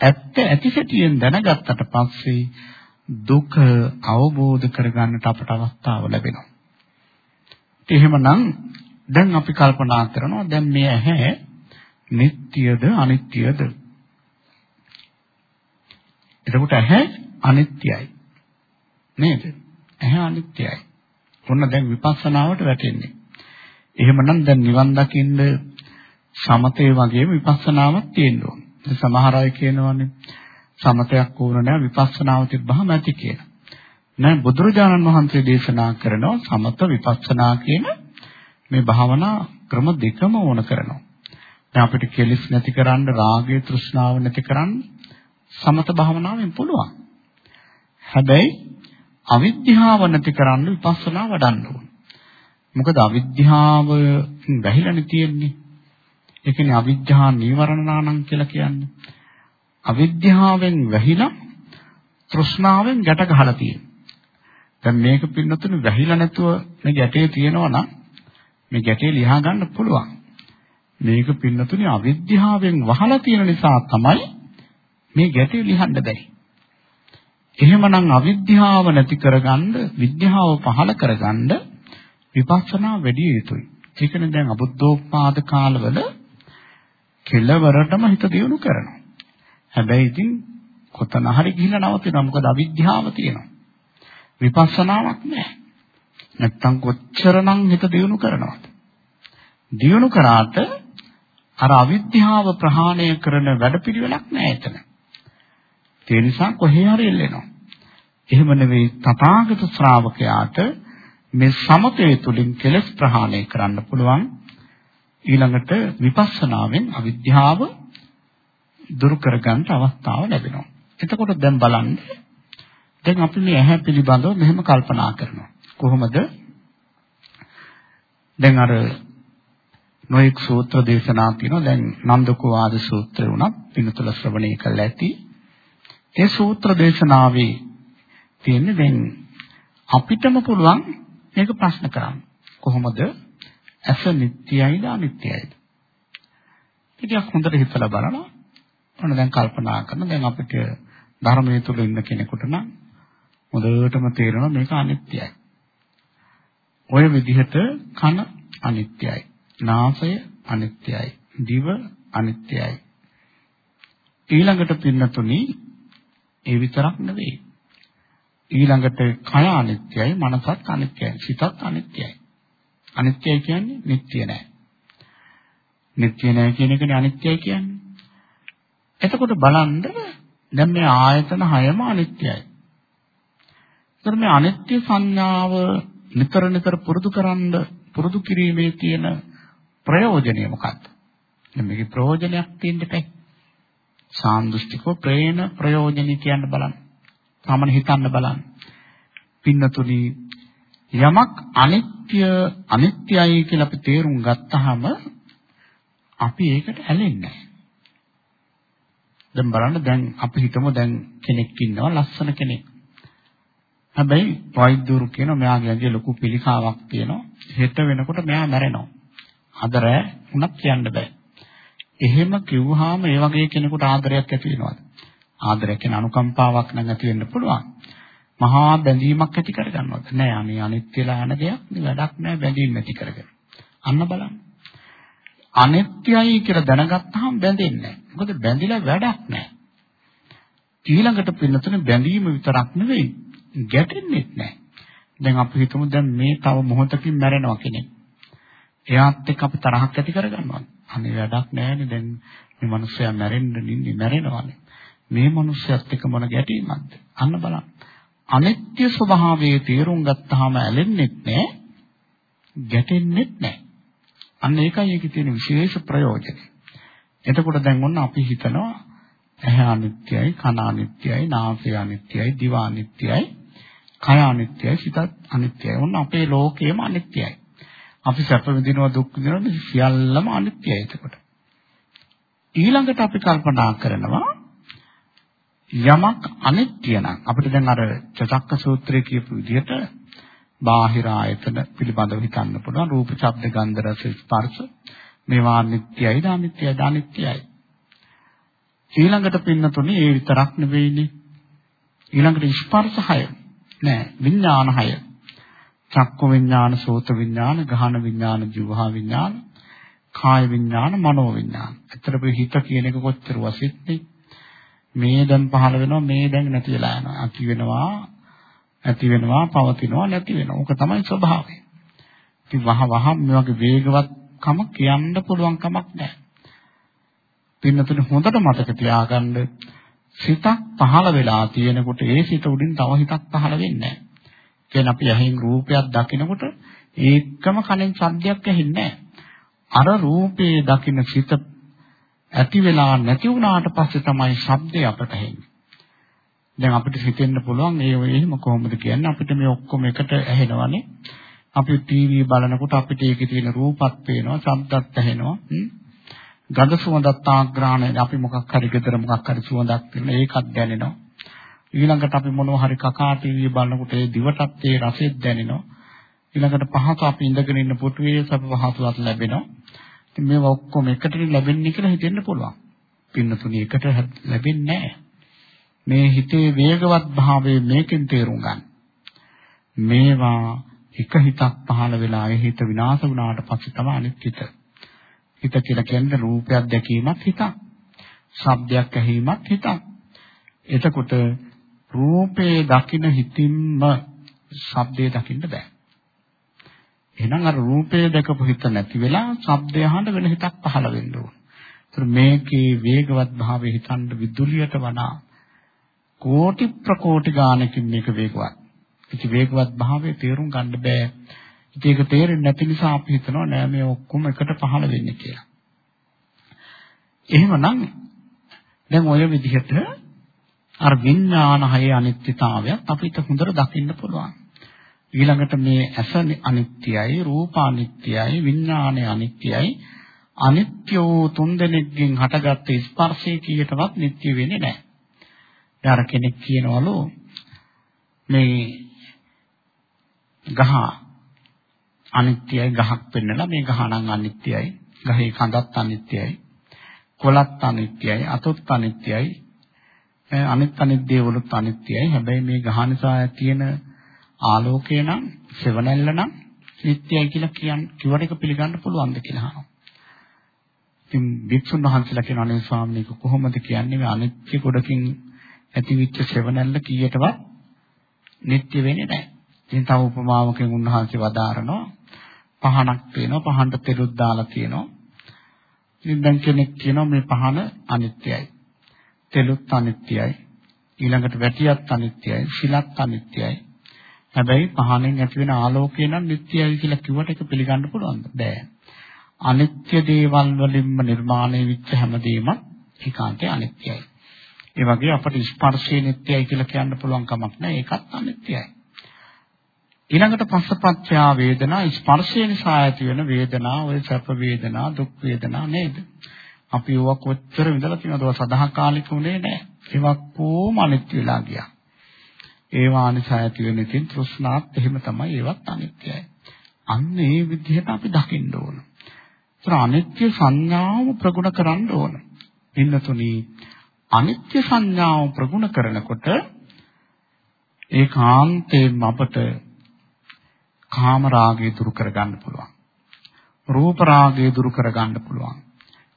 Speaker 1: ඇත්ත ඇතිසැටියෙන් දැනගත්තට පස්සේ දුක අවබෝධ කරගන්නට අපට අවස්ථාව ලැබෙනවා. එහෙමනම් දැන් අපි කල්පනා කරනවා දැන් මේ ඇහැ නිට්ටියද අනිත්‍යද? එතකොට ඇහැ අනිත්‍යයි. නේද? ඇහැ අනිත්‍යයි. ඔන්න දැන් විපස්සනාවට වැටෙන්නේ. එහෙමනම් දැන් නිවන් දකින්න සමතේ වගේම විපස්සනාවක් තියෙන්න ඕන. සමහර අය කියනවානේ සමතයක් ඕන නැහැ විපස්සනාව තිබ්බහම ඇති කියලා. නෑ බුදුරජාණන් වහන්සේ දේශනා කරනවා සමත විපස්සනා කියන මේ භාවනා ක්‍රම දෙකම ඕන කරනවා. දැන් අපිට කෙලිස් නැති කරන්න රාගය තෘෂ්ණාව නැති කරන්න සමත භාවනාවෙන් පුළුවන්. හැබැයි අවිද්‍යාව නැති කරන්න විපස්සනා වඩන්න ඕන. මොකද අවිද්‍යාව වැහිලානේ තියෙන්නේ. ඒ කියන්නේ අවිද්‍යා නීවරණානම් කියලා කියන්නේ. අවිද්‍යාවෙන් වැහිලා තෘෂ්ණාවෙන් ගැට ගහලා තියෙනවා. දැන් මේක පින්නතුනේ වැහිලා නැතුව මේ ගැටේ තියෙනවා නම් මේ ගැටේ ලියා ගන්න පුළුවන්. මේක පින්නතුනේ අවිද්‍යාවෙන් වහලා තියෙන නිසා තමයි මේ ගැටේ ලියන්න බැරි. එහෙමනම් අවිද්‍යාව නැති කරගන්න විද්‍යාව පහළ කරගන්න විපස්සනා වැඩි යුතුයි. ඒකනේ දැන් අබුද්ධෝත්පාද කාලවල කෙලවරටම හිත දියුණු කරනවා. හැබැයි ඉතින් කොතන හරි ගිහිල්ලා නවතිනවා. මොකද අවිද්‍යාව තියෙනවා. විපස්සනාවක් නැහැ. නැත්තම් කොච්චරනම් හිත දියුණු කරනවද? දියුණු කරාට අර අවිද්‍යාව ප්‍රහාණය කරන වැඩපිළිවෙලක් නැහැ එතන. ඒ නිසා කොහේ හරි එල්ලෙනවා. එහෙම නෙවෙයි තථාගත ශ්‍රාවකයාට මේ සමතේ තුලින් කෙලස් ප්‍රහාණය කරන්න පුළුවන් ඊළඟට විපස්සනාවෙන් අවිද්‍යාව දුරු කරගන්න අවස්ථාව ලැබෙනවා. එතකොට දැන් බලන්න දැන් අපි මේ ඇහැ පිළිබඳව මෙහෙම කල්පනා කරනවා. කොහොමද? දැන් අර නොඑක් සූත්‍ර දේශනා තියෙනවා. දැන් නන්දකෝ ආද සූත්‍රය උනත් පිනතුල ශ්‍රවණය කළා ඇති. ඒ සූත්‍ර දේශනාවේ තියෙන්නේ දැන් අපිටම පුළුවන් මේක ප්‍රශ්න කරන්න. කොහොමද ඇස නිට්ටයයිද අනිත්‍යයිද? ටිකක් හොඳට හිතලා බලනවා. ඔන්න දැන් කල්පනා කරන දැන් අපිට ධර්මයේ තුල ඉන්න කෙනෙකුට නම් හොඳටම තේරෙනවා මේක අනිත්‍යයි. ඔය විදිහට කන අනිත්‍යයි. නාසය අනිත්‍යයි. දිව අනිත්‍යයි. ඊළඟට පින්නතුනි ඒ විතරක් නෙවෙයි. ඊළඟට කය අනිත්‍යයි, මනසත් අනිත්‍යයි, සිතත් අනිත්‍යයි. අනිත්‍යයි කියන්නේ නිට්ටය නෑ. නිට්ටය නෑ කියන එකනේ අනිත්‍යයි කියන්නේ. එතකොට බලන්න දැන් මේ ආයතන හයම අනිත්‍යයි. ඒතර මේ අනිත්‍ය සංඥාව නිතර නිතර පුරුදු කරන්න පුරුදු කිරීමේ තියෙන ප්‍රයෝජනය මොකක්ද? දැන් මේකේ ප්‍රයෝජනයක් තියෙන්න බෑ. සාන්දෘෂ්ටිකව ප්‍රේණ ප්‍රයෝජනي කියන්න බලන්න. සාමාන්‍ය හිතන්න බලන්න. පින්නතුනි යමක් අනිත්‍ය අනිත්‍යයි කියලා අපි තේරුම් ගත්තාම අපි ඒකට ඇලෙන්නේ නැහැ. දැන් බලන්න දැන් අපි හිතමු දැන් කෙනෙක් ඉන්නවා ලස්සන කෙනෙක්. හැබැයි වෛද්‍යවරු කියනවා මෙයාගේ ඇඟේ ලොකු පිළිකාවක් තියෙනවා. හෙට වෙනකොට මෙයා මැරෙනවා. අද රෑ උනත් කියන්න බෑ. එහෙම කිව්වහම ඒ වගේ කෙනෙකුට ආදරයක් ඇති වෙනවද? ආදරයක් කියන අනුකම්පාවක් නම් ඇති වෙන්න පුළුවන්. මහා බැඳීමක් ඇති කරගන්නවද? නෑ අනේ අනිත්‍යලා යන දෙයක් නේ වැඩක් නෑ බැඳීම් ඇති කරගෙන. අන්න බලන්න. අනිත්‍යයි කියලා දැනගත්තාම බැඳෙන්නේ නෑ. මොකද බැඳිලා වැඩක් නෑ. ඊළඟට පින්නතුනේ බැඳීම විතරක් නෙවෙයි ගැටෙන්නෙත් නෑ. දැන් අපි හිතමු දැන් මේ තව මොහොතකින් මැරෙනවා කෙනෙක්. එයාත් එක්ක අපි තරහක් ඇති කරගන්නවා. අනේ වැඩක් නෑනේ දැන් මේ මිනිස්සයා මැරෙන්න නින්නේ මැරෙනවානේ. මේ මිනිස්සයත් එක්ක මොන ගැටීමක්ද? අන්න බලන්න. අනිත්‍ය ස්වභාවයේ තේරුම් ගත්තාම ඇලෙන්නෙත් නෑ, ගැටෙන්නෙත් නෑ. අන්න ඒකයි ඒකේ තියෙන විශේෂ ප්‍රයෝජනය. එතකොට දැන් ඔන්න අපි හිතනවා ඇහැ අනිත්‍යයි, කන අනිත්‍යයි, නාසය අනිත්‍යයි, දිව අනිත්‍යයි, කය අනිත්‍යයි, සිතත් අනිත්‍යයි. ඔන්න අපේ ලෝකයම අනිත්‍යයි. අපි සැප විඳිනවා දුක් විඳිනවා සියල්ලම අනිත්‍යයි එතකොට. ඊළඟට අපි කල්පනා කරනවා යමක් අනිත්‍ය නම් අපිට දැන් අර චතක්ක සූත්‍රයේ කියපු විදිහට බාහිර ආයතන පිළිබඳව හිතන්න පුළුවන් රූප, ශබ්ද, ගන්ධ, රස, ස්පර්ශ මේවා අනිත්‍යයි, අනිත්‍යයි, අනිත්‍යයි. ඊළඟට පින්නතුනේ ඒ විතරක් නෙවෙයිනේ. ඊළඟට ස්පර්ශ හය නෑ විඥාන හය. චක්ක විඥාන, සෝත විඥාන, ගහන විඥාන, ජීවහා විඥාන, කාය විඥාන, මනෝ විඥාන. ඇත්තට මේ හිත කියන එක කොච්චර වසින්නේ මේ දැන් පහළ වෙනවා මේ දැන් නැති වෙලා යනවා. ඇති වෙනවා ඇති වෙනවා පවතිනවා නැති වෙනවා. ඕක තමයි ස්වභාවය. ඉතින් වහ වහ මේ වගේ වේගවත්කම කියන්න පුළුවන් කමක් නැහැ. පින්නතුනේ හොඳට මතක තියාගන්න සිතක් පහළ වෙලා තියෙනකොට ඒ සිත උඩින් තව හිතක් පහළ වෙන්නේ නැහැ. කියන්නේ අපි ඇහෙන් රූපයක් දකිනකොට ඒකම කනෙන් ශබ්දයක් ඇහෙන්නේ අර රූපේ දකින සිත ඇති වෙලා නැති වුණාට පස්සේ තමයි ශබ්දය අපට ඇහෙන්නේ. දැන් අපිට හිතෙන්න පුළුවන් ඒ එහෙම කොහොමද කියන්නේ අපිට මේ ඔක්කොම එකට ඇහෙනවනේ. අපි ටීවී බලනකොට අපිට ඒකේ තියෙන රූපත් පේනවා, ශබ්දත් ඇහෙනවා. ගඳ සුවඳත් ආග්‍රහණය අපි මොකක් හරි ගෙදර මොකක් හරි සුවඳක් තියෙන ඒකත් දැනෙනවා. ඊළඟට අපි මොනවා හරි කකා ටීවී බලනකොට ඒ දිවටත් ඒ රසෙත් දැනෙනවා. ඊළඟට පහස අපි ඉඳගෙන ඉන්න පුටුවේ සබ පහසුවක් ලැබෙනවා. ඉතින් මේවා ඔක්කොම එකට ලැබෙන්නේ කියලා හිතෙන්න පුළුවන්. පින්නතුණි එකට ලැබෙන්නේ නැහැ. මේ හිතේ වේගවත් භාවය මේකෙන් තේරුම් ගන්න. මේවා එක හිතක් පහළ වෙලා ඒ හිත විනාශ වුණාට පස්සේ තමයි අනිත් හිත. හිත කියලා කියන්නේ රූපයක් දැකීමත් හිතක්. ශබ්දයක් ඇහිීමත් හිතක්. එතකොට රූපේ දකින හිතින්ම ශබ්දේ දකින්න බෑ. එහෙනම් අර රූපේ දැකපු හිත නැති වෙලා ශබ්දය අහන්න වෙන හිතක් පහළ වෙන්න ඕන. ඒතර මේකේ වේගවත් භාවය හිතන්න විදුලියට වඩා කෝටි ප්‍රකෝටි ගානකින් මේක වේගවත්. ඉති වේගවත් භාවය තේරුම් ගන්න බෑ. ඉතින් ඒක තේරෙන්නේ නැති නිසා අපි හිතනවා නෑ මේ ඔක්කොම එකට පහළ වෙන්නේ කියලා. එහෙමනම් දැන් ඔය විදිහට අර විඥාන හයේ අනිත්‍යතාවය අපිට හොඳට දකින්න පුළුවන්. ඊළඟට මේ ඇස අනිත්‍යයි, රූප අනිත්‍යයි, විඥානය අනිත්‍යයි. අනිත්‍ය වූ තුන්දෙනෙක්ගෙන් හටගත්ත ස්පර්ශය කීයටවත් නිට්ටය වෙන්නේ නැහැ. යාර කෙනෙක් කියනවලු මේ ගහ අනිත්‍යයි ගහක් පෙන්නලා මේ ගහ නම් අනිත්‍යයි. ගහේ කඳත් අනිත්‍යයි. කොළත් අනිත්‍යයි, අතොත් අනිත්‍යයි. අනිත් අනිත් දේවලුත් අනිත්‍යයි. හැබැයි මේ ගහ නිසා තියෙන ආලෝකය නම් සෙවණැල්ල නම් නිට්ටයයි කියලා කියන් කිව්වට ඒක පිළිගන්න පුළුවන්ද කියලා අහනවා. ඉතින් වික්ෂුන් වහන්සේලා කියන අනේ ස්වාමීන් කොහොමද කියන්නේ මේ අනිත්‍ය කොටකින් ඇතිවිච්ච සෙවණැල්ල කීයටවත් නිට්ටය වෙන්නේ නැහැ. ඉතින් තව උපමාවකින් උන්වහන්සේ වදාරනවා පහනක් තියෙනවා පහනට තෙලුත් දාලා තියෙනවා. ඉතින් දැන් කෙනෙක් කියනවා මේ පහන අනිත්‍යයි. තෙලුත් අනිත්‍යයි. ඊළඟට වැටියත් අනිත්‍යයි, ශිලත් අනිත්‍යයි. හැබැයි පහනෙන් ඇති වෙන ආලෝකය නම් නිට්ටයයි කියලා කිව්වට ඒක පිළිගන්න පුළුවන්ද? බෑ. අනිත්‍ය දේවල් වලින්ම නිර්මාණය වෙච්ච හැමදේම ඒකාන්තයෙන් අනිත්‍යයි. ඒ වගේ අපට ස්පර්ශය නිට්ටයයි කියලා කියන්න පුළුවන් කමක් නැහැ. ඒකත් අනිත්‍යයි. ඊළඟට පස්සපච්චා වේදනා ස්පර්ශය නිසා ඇති වෙන වේදනා, ඔය සැප වේදනා, දුක් වේදනා නේද? අපි ඒවා කොච්චර විඳලා තියෙනවද? සදාකාලික උනේ නැහැ. ඒවා කොහොම අනිත්‍ය වෙලා ගියා. ඒවා නිසා ඇති වෙන ඉතින් තෘෂ්ණාත් එහෙම තමයි ඒවත් අනිත්‍යයි. අන්න ඒ විදිහට අපි දකින්න ඕන. ඒතර අනිත්‍ය සංඥාව ප්‍රගුණ කරන්න ඕන. ඉන්නතුනි අනිත්‍ය සංඥාව ප්‍රගුණ කරනකොට ඒකාන්තයෙන් අපට කාම රාගය දුරු කරගන්න පුළුවන්. රූප රාගය දුරු කරගන්න පුළුවන්.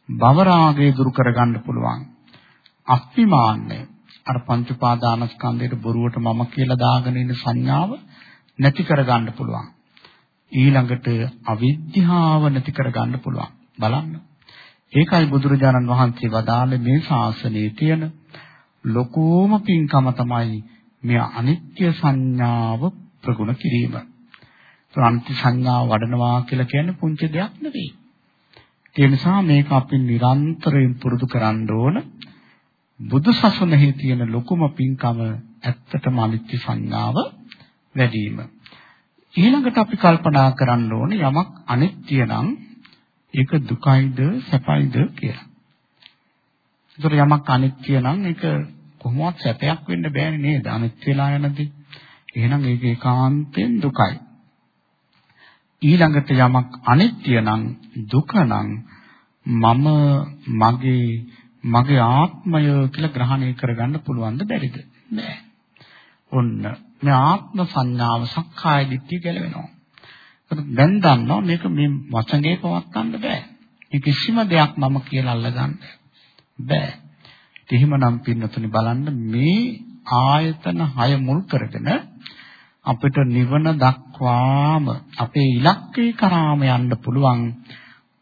Speaker 1: භව රාගය දුරු කරගන්න පුළුවන්. අස්තිමාන්නය අර පංච උපාදානස්කන්ධයට බොරුවට මම කියලා දාගෙන ඉන්න සංඥාව නැති කරගන්න පුළුවන්. ඊළඟට අවිද්‍යාව නැති කරගන්න පුළුවන්. බලන්න. ඒකයි බුදුරජාණන් වහන්සේ වදාළේ මේ ශාසනයේ තියෙන ලොකෝම පින්කම තමයි මේ අනිත්‍ය සංඥාව ප්‍රගුණ කිරීම. අනිත්‍ය සංඥාව වඩනවා කියලා කියන්නේ පුංචි දෙයක් නෙවෙයි. ඒ නිසා මේක අපි නිරන්තරයෙන් පුරුදු කරන්න ඕන. බුදු සසුනෙහි තියෙන ලොකුම පින්කම ඇත්තටම අනිත්‍ය සංඥාව වැඩි වීම. ඊළඟට අපි කල්පනා කරන්න ඕනේ යමක් අනිත්‍ය නම් ඒක දුකයිද සැපයිද කියලා. ඒතර යමක් අනිත්‍ය නම් ඒක කොහොමවත් සැපයක් වෙන්න බෑනේ නේද? අනිත්‍ය වෙලා යනදී. එහෙනම් ඒක ඒකාන්තයෙන් දුකයි. ඊළඟට යමක් අනිත්‍ය නම් දුක නම් මම මගේ මගේ ආත්මය කියලා ග්‍රහණය කරගන්න පුළුවන්ද බැරිද? නෑ. ඔන්න මේ ආත්ම සංඥාව සක්කාය දිට්ඨිය ගැලවෙනවා. ඒක දැන් දන්නවා මේක මේ වචනේ පවත්වන්න බෑ. මේ කිසිම දෙයක් මම කියලා අල්ලගන්න බෑ. එහෙමනම් පින්නතුනි බලන්න මේ ආයතන 6 මුල් කරගෙන අපිට නිවන දක්වාම අපේ ඉලක්කේ කරාම යන්න පුළුවන්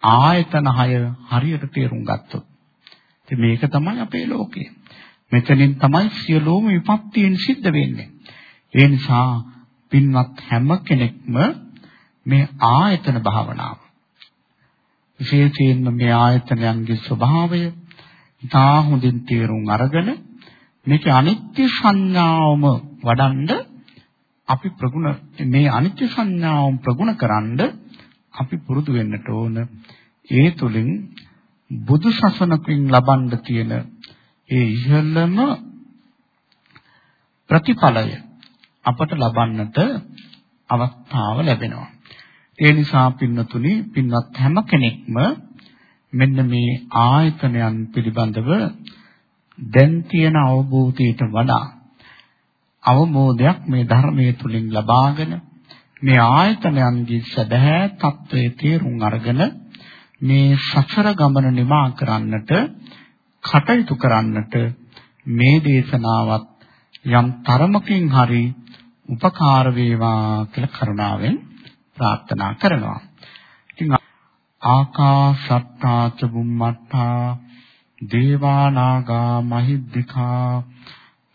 Speaker 1: ආයතන 6 හරියට තේරුම් ගත්තොත්. ඉතින් මේක තමයි අපේ ලෝකය. මෙතනින් තමයි සියලුම විපත්තියන් සිද්ධ වෙන්නේ. ඒ නිසා පින්වත් හැම කෙනෙක්ම මේ ආයතන භාවනාව විශේෂයෙන්ම මේ ආයතනයන්ගේ ස්වභාවය ඉතා හොඳින් තේරුම් අරගෙන මේක අනිත්‍ය සංඥාවම වඩන්ඩ අපි ප්‍රගුණ මේ අනිත්‍ය සංඥාවම ප්‍රගුණ කරන්ඩ අපි පුරුදු වෙන්නට ඕන ඒ තුලින් බුදු සසුනකින් ලබන්න තියෙන ඒ ඉහළම ප්‍රතිඵලය අපට ලබන්නට අවස්ථාව ලැබෙනවා. ඒ නිසා පින්නතුනි පින්වත් හැම කෙනෙක්ම මෙන්න මේ ආයතනයන් පිළිබඳව දැන් තියෙන අවබෝධයට වඩා අවබෝධයක් මේ ධර්මයේ තුලින් ලබාගෙන මේ ආයතනයන්ගේ සැබෑ తත්වයේ තේරුම් අරගෙන මේ සසර ගමන නිමා කරන්නට කටයුතු කරන්නට මේ දේශනාවත් යම් තරමකින් හරි උපකාර වේවා කියලා කරුණාවෙන් ප්‍රාර්ථනා කරනවා. ඉතින් ආකාශත්තා ච බුම්මත්තා දේවා නාග මහිද්దికා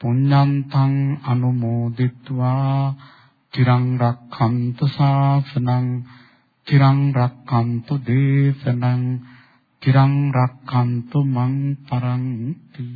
Speaker 1: පුඤ්ඤන්තං අනුමෝදිත්වා තිරං රක්ඛන්තු ශාසනං තිරං රක්칸තු දේශනං තිරං රක්칸තු මං පරන්ති